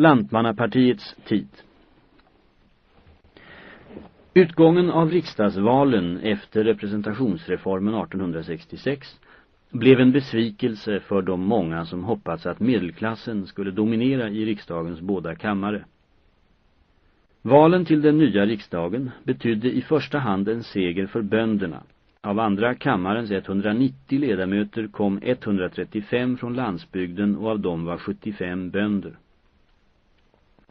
Lantmannapartiets tid Utgången av riksdagsvalen efter representationsreformen 1866 blev en besvikelse för de många som hoppats att medelklassen skulle dominera i riksdagens båda kammare. Valen till den nya riksdagen betydde i första hand en seger för bönderna. Av andra kammarens 190 ledamöter kom 135 från landsbygden och av dem var 75 bönder.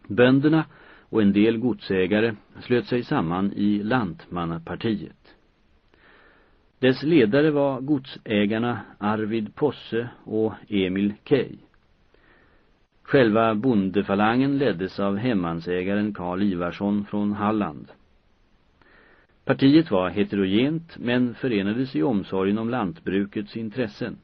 Bönderna och en del godsägare slöt sig samman i Lantmannapartiet. Dess ledare var godsägarna Arvid Posse och Emil Kej. Själva bondefalangen leddes av hemmansägaren Karl Ivarsson från Halland. Partiet var heterogent men förenades i omsorgen om lantbrukets intressen.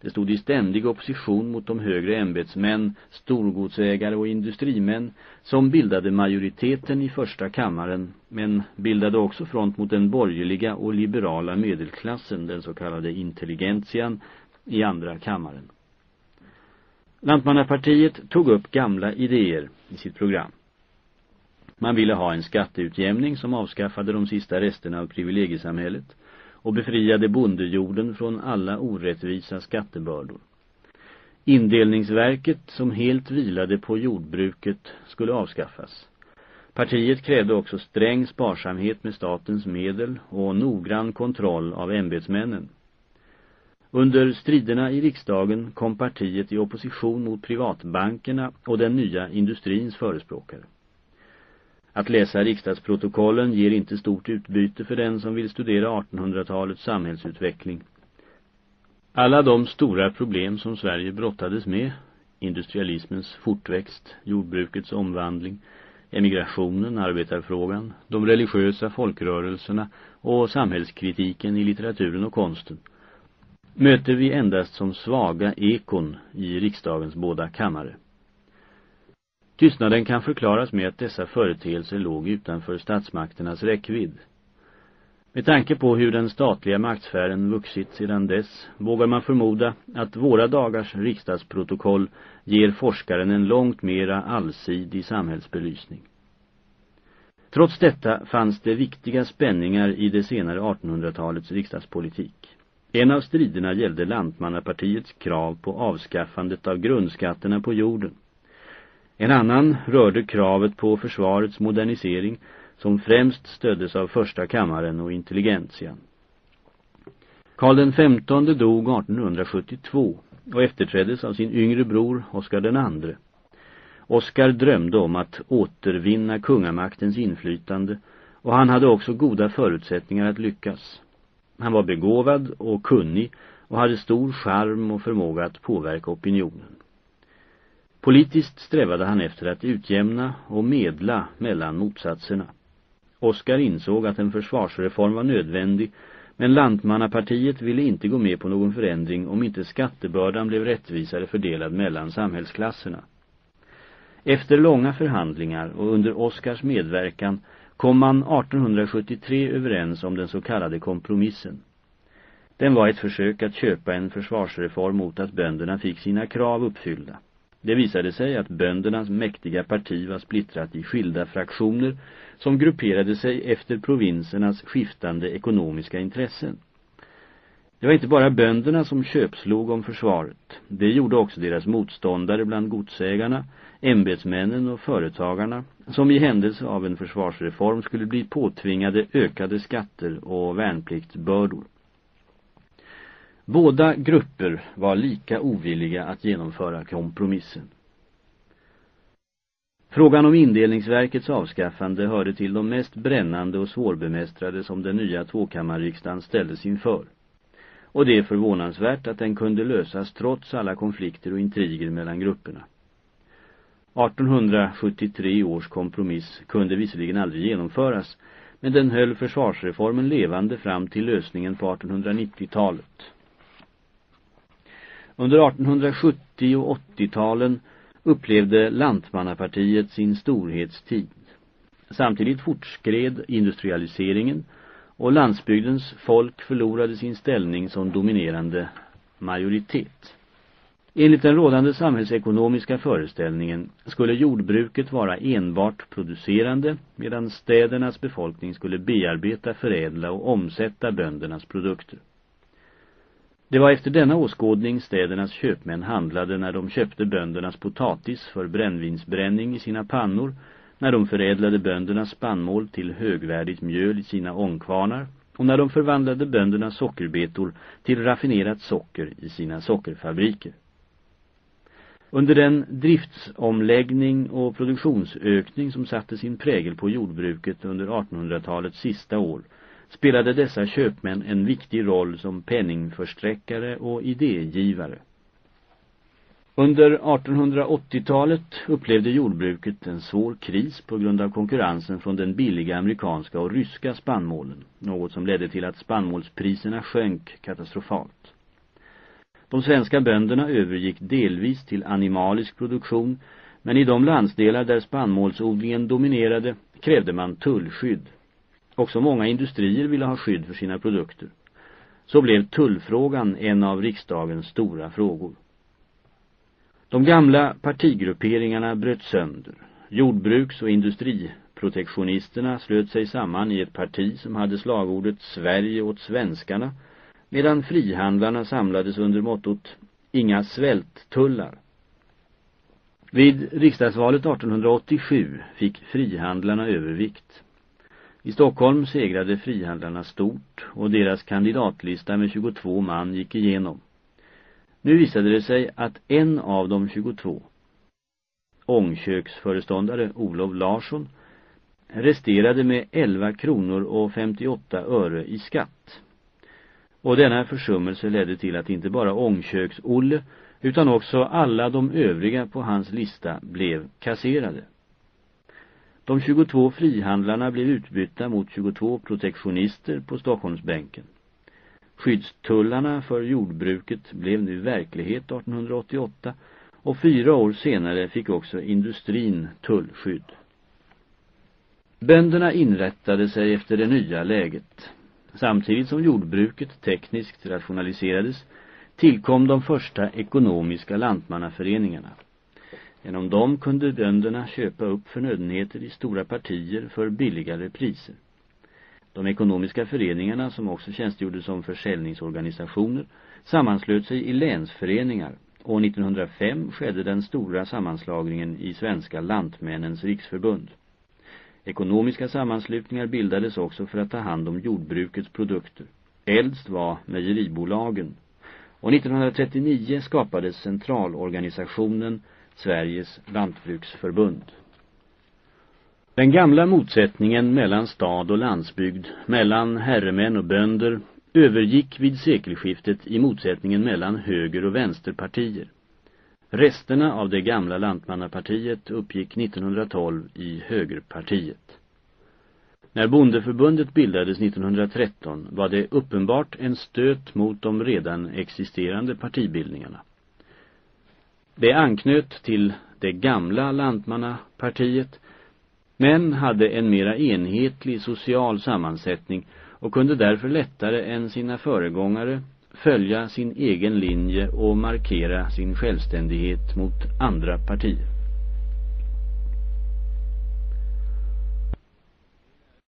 Det stod i ständig opposition mot de högre ämbetsmän, storgodsägare och industrimän som bildade majoriteten i första kammaren men bildade också front mot den borgerliga och liberala medelklassen, den så kallade intelligentian, i andra kammaren. Lantmannapartiet tog upp gamla idéer i sitt program. Man ville ha en skatteutjämning som avskaffade de sista resterna av privilegiesamhället och befriade bondejorden från alla orättvisa skattebördor. Indelningsverket som helt vilade på jordbruket skulle avskaffas. Partiet krävde också sträng sparsamhet med statens medel och noggrann kontroll av ämbetsmännen. Under striderna i riksdagen kom partiet i opposition mot privatbankerna och den nya industrins förespråkare. Att läsa riksdagsprotokollen ger inte stort utbyte för den som vill studera 1800-talets samhällsutveckling. Alla de stora problem som Sverige brottades med, industrialismens fortväxt, jordbrukets omvandling, emigrationen, arbetarfrågan, de religiösa folkrörelserna och samhällskritiken i litteraturen och konsten, möter vi endast som svaga ekon i riksdagens båda kammare. Tystnaden kan förklaras med att dessa företeelser låg utanför statsmakternas räckvidd. Med tanke på hur den statliga maktsfären vuxit sedan dess vågar man förmoda att våra dagars riksdagsprotokoll ger forskaren en långt mera allsidig samhällsbelysning. Trots detta fanns det viktiga spänningar i det senare 1800-talets riksdagspolitik. En av striderna gällde Lantmannapartiets krav på avskaffandet av grundskatterna på jorden. En annan rörde kravet på försvarets modernisering som främst stöddes av första kammaren och intelligentian. Karl XV dog 1872 och efterträddes av sin yngre bror Oscar II. Oscar drömde om att återvinna kungamaktens inflytande och han hade också goda förutsättningar att lyckas. Han var begåvad och kunnig och hade stor charm och förmåga att påverka opinionen. Politiskt strävade han efter att utjämna och medla mellan motsatserna. Oskar insåg att en försvarsreform var nödvändig men Lantmannapartiet ville inte gå med på någon förändring om inte skattebördan blev rättvisare fördelad mellan samhällsklasserna. Efter långa förhandlingar och under Oskars medverkan kom man 1873 överens om den så kallade kompromissen. Den var ett försök att köpa en försvarsreform mot att bönderna fick sina krav uppfyllda. Det visade sig att böndernas mäktiga parti var splittrat i skilda fraktioner som grupperade sig efter provinsernas skiftande ekonomiska intressen. Det var inte bara bönderna som köpslog om försvaret. Det gjorde också deras motståndare bland godsägarna, ämbetsmännen och företagarna som i händelse av en försvarsreform skulle bli påtvingade ökade skatter och värnpliktsbördor. Båda grupper var lika ovilliga att genomföra kompromissen. Frågan om indelningsverkets avskaffande hörde till de mest brännande och svårbemästrade som den nya tvåkammarriksdagen ställdes inför. Och det är förvånansvärt att den kunde lösas trots alla konflikter och intriger mellan grupperna. 1873 års kompromiss kunde visserligen aldrig genomföras, men den höll försvarsreformen levande fram till lösningen på 1890-talet. Under 1870- och 80-talen upplevde Lantmannapartiet sin storhetstid. Samtidigt fortskred industrialiseringen och landsbygdens folk förlorade sin ställning som dominerande majoritet. Enligt den rådande samhällsekonomiska föreställningen skulle jordbruket vara enbart producerande medan städernas befolkning skulle bearbeta, förädla och omsätta böndernas produkter. Det var efter denna åskådning städernas köpmän handlade när de köpte böndernas potatis för brännvinsbränning i sina pannor, när de förädlade böndernas spannmål till högvärdigt mjöl i sina ångkvarnar och när de förvandlade böndernas sockerbetor till raffinerat socker i sina sockerfabriker. Under den driftsomläggning och produktionsökning som satte sin prägel på jordbruket under 1800-talets sista år spelade dessa köpmän en viktig roll som penningförsträckare och idégivare. Under 1880-talet upplevde jordbruket en svår kris på grund av konkurrensen från den billiga amerikanska och ryska spannmålen, något som ledde till att spannmålspriserna sjönk katastrofalt. De svenska bönderna övergick delvis till animalisk produktion, men i de landsdelar där spannmålsodlingen dominerade krävde man tullskydd. Också många industrier ville ha skydd för sina produkter. Så blev tullfrågan en av riksdagens stora frågor. De gamla partigrupperingarna bröt sönder. Jordbruks- och industriprotektionisterna slöt sig samman i ett parti som hade slagordet Sverige åt svenskarna medan frihandlarna samlades under mottot Inga svälttullar. Vid riksdagsvalet 1887 fick frihandlarna övervikt. I Stockholm segrade frihandlarna stort och deras kandidatlista med 22 man gick igenom. Nu visade det sig att en av de 22, ångköksföreståndare Olof Larsson, resterade med 11 kronor och 58 öre i skatt. Och denna försummelse ledde till att inte bara ångköks-Olle utan också alla de övriga på hans lista blev kasserade. De 22 frihandlarna blev utbytta mot 22 protektionister på Stockholmsbänken. Skyddstullarna för jordbruket blev nu verklighet 1888 och fyra år senare fick också industrin tullskydd. Bönderna inrättade sig efter det nya läget. Samtidigt som jordbruket tekniskt rationaliserades tillkom de första ekonomiska lantmannaföreningarna. Genom dem kunde bönderna köpa upp förnödenheter i stora partier för billigare priser. De ekonomiska föreningarna, som också tjänstgjorde som försäljningsorganisationer, sammanslöt sig i länsföreningar. År 1905 skedde den stora sammanslagningen i Svenska Lantmännens riksförbund. Ekonomiska sammanslutningar bildades också för att ta hand om jordbrukets produkter. Äldst var mejeribolagen. Och 1939 skapades centralorganisationen Sveriges lantbruksförbund. Den gamla motsättningen mellan stad och landsbygd, mellan herremän och bönder, övergick vid sekelskiftet i motsättningen mellan höger- och vänsterpartier. Resterna av det gamla lantmannapartiet uppgick 1912 i högerpartiet. När bondeförbundet bildades 1913 var det uppenbart en stöt mot de redan existerande partibildningarna. Det anknöt till det gamla lantmannapartiet men hade en mera enhetlig social sammansättning och kunde därför lättare än sina föregångare följa sin egen linje och markera sin självständighet mot andra partier.